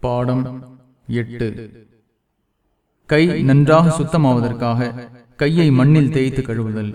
பாடம் எட்டு. கை நன்றாக சுத்தமாவதற்காக கையை மண்ணில் தேய்த்து கழுவுதல்.